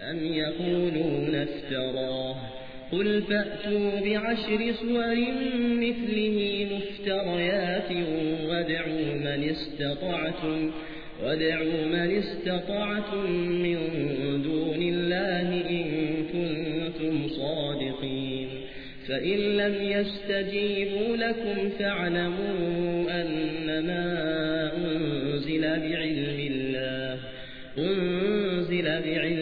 أم يقولون افتراه قل فأتوا بعشر سور مثله مفتريات وادعوا من استطعتم وادعوا من استطعتم من دون الله إن كنتم صادقين فإن لم يستجيبوا لكم فاعلموا أنما أنزل بعلم الله أنزل بعلم